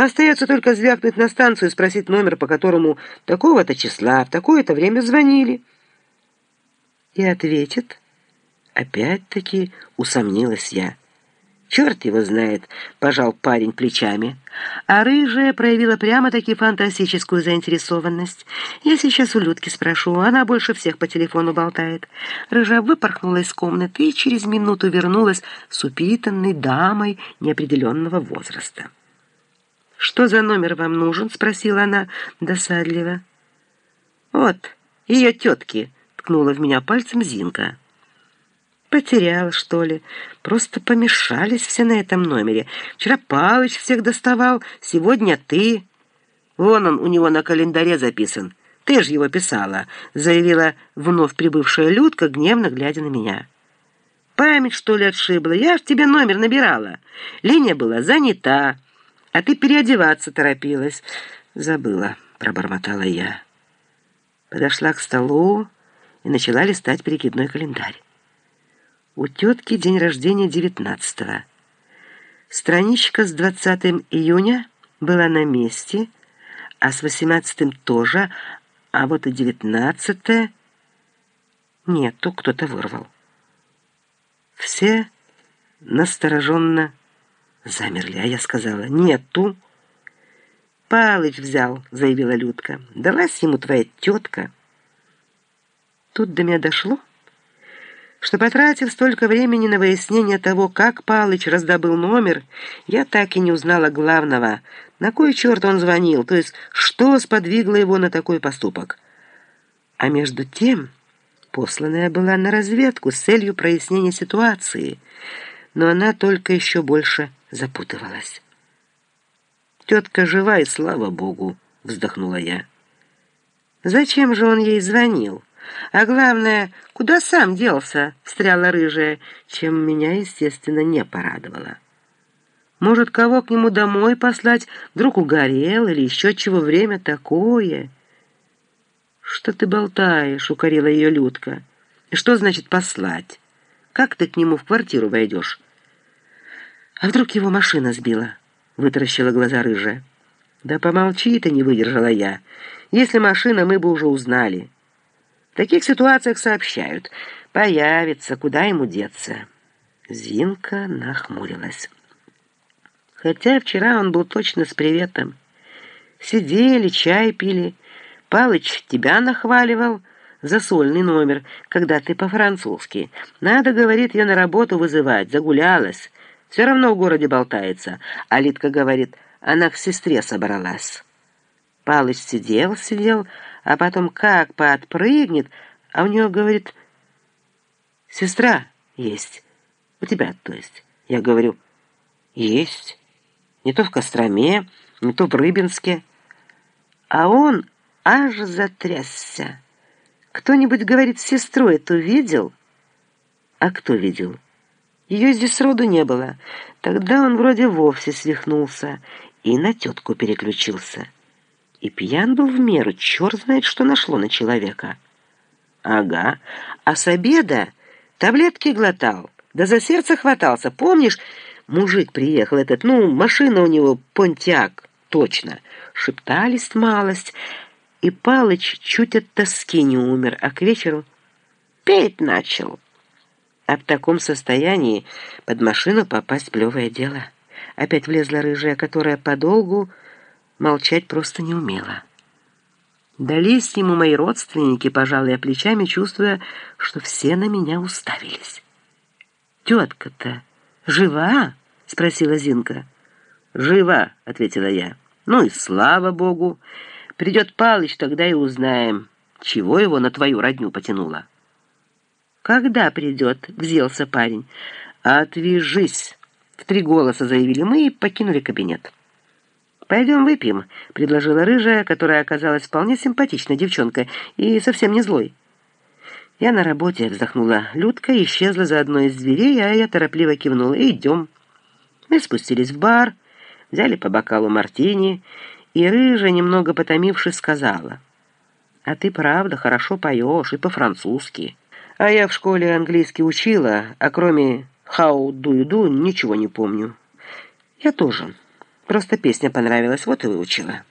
Остается только звякнуть на станцию и спросить номер, по которому такого-то числа в такое-то время звонили. И ответит. Опять-таки усомнилась я. «Черт его знает», — пожал парень плечами. А рыжая проявила прямо-таки фантастическую заинтересованность. «Я сейчас у Людки спрошу, она больше всех по телефону болтает». Рыжа выпорхнула из комнаты и через минуту вернулась с упитанной дамой неопределенного возраста. «Что за номер вам нужен?» — спросила она досадливо. «Вот, ее тетки», — ткнула в меня пальцем Зинка. Потерял, что ли? Просто помешались все на этом номере. Вчера Палыч всех доставал, сегодня ты. Вон он у него на календаре записан. Ты же его писала, заявила вновь прибывшая Людка, гневно глядя на меня. Память, что ли, отшибла? Я ж тебе номер набирала. Линия была занята, а ты переодеваться торопилась. Забыла, пробормотала я. Подошла к столу и начала листать перекидной календарь. У тетки день рождения 19-го. Страничка с 20 июня была на месте, а с 18 тоже, а вот и 19 нету, кто-то вырвал. Все настороженно замерли, а я сказала «нету». «Палыч взял», — заявила Людка. «Далась ему твоя тетка». Тут до меня дошло, что, потратив столько времени на выяснение того, как Палыч раздобыл номер, я так и не узнала главного, на кой черт он звонил, то есть что сподвигло его на такой поступок. А между тем посланная была на разведку с целью прояснения ситуации, но она только еще больше запутывалась. «Тетка жива, и слава богу!» — вздохнула я. «Зачем же он ей звонил?» А главное, куда сам делся, встряла рыжая, чем меня, естественно, не порадовало. Может, кого к нему домой послать, вдруг угорел или еще чего время такое? Что ты болтаешь, укорила ее Людка. И что значит послать? Как ты к нему в квартиру войдешь? А вдруг его машина сбила? Вытаращила глаза рыжая. Да помолчи ты, не выдержала я. Если машина, мы бы уже узнали. В таких ситуациях сообщают. Появится, куда ему деться. Зинка нахмурилась. Хотя вчера он был точно с приветом. Сидели, чай пили. Палыч тебя нахваливал за сольный номер, когда ты по-французски. Надо, говорит, ее на работу вызывать, загулялась. Все равно в городе болтается. А Литка говорит, она к сестре собралась. Палыч сидел, сидел, а потом как подпрыгнет, а у него, говорит, сестра есть. У тебя, то есть. Я говорю, есть. Не то в Костроме, не то в Рыбинске. А он аж затрясся. Кто-нибудь, говорит, сестру эту видел? А кто видел? Ее здесь роду не было. Тогда он вроде вовсе свихнулся и на тетку переключился. И пьян был в меру, черт знает, что нашло на человека. Ага, а с обеда таблетки глотал, да за сердце хватался. Помнишь, мужик приехал этот, ну, машина у него, понтяк, точно. Шептались малость, и Палыч чуть от тоски не умер, а к вечеру петь начал. А в таком состоянии под машину попасть плевое дело. Опять влезла рыжая, которая подолгу молчать просто не умела. Дались ему мои родственники, пожалуй, плечами, чувствуя, что все на меня уставились. «Тетка-то жива?» — спросила Зинка. «Жива», — ответила я. «Ну и слава богу. Придет Палыч, тогда и узнаем, чего его на твою родню потянуло». «Когда придет?» — взялся парень. «Отвяжись!» — в три голоса заявили мы и покинули кабинет. «Пойдем выпьем», — предложила рыжая, которая оказалась вполне симпатичной девчонкой и совсем не злой. Я на работе, вздохнула. Людка исчезла за одной из дверей, а я торопливо кивнула. «Идем». Мы спустились в бар, взяли по бокалу мартини, и рыжая, немного потомившись, сказала, «А ты, правда, хорошо поешь и по-французски. А я в школе английский учила, а кроме «how do you do» ничего не помню». «Я тоже». Просто песня понравилась, вот и выучила.